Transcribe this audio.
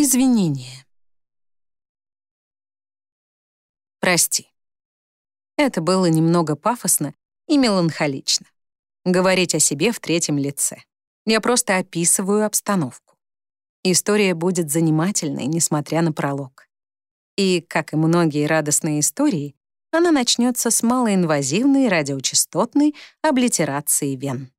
Извинение. Прости. Это было немного пафосно и меланхолично. Говорить о себе в третьем лице. Я просто описываю обстановку. История будет занимательной, несмотря на пролог. И, как и многие радостные истории, она начнется с малоинвазивной радиочастотной облитерации вен.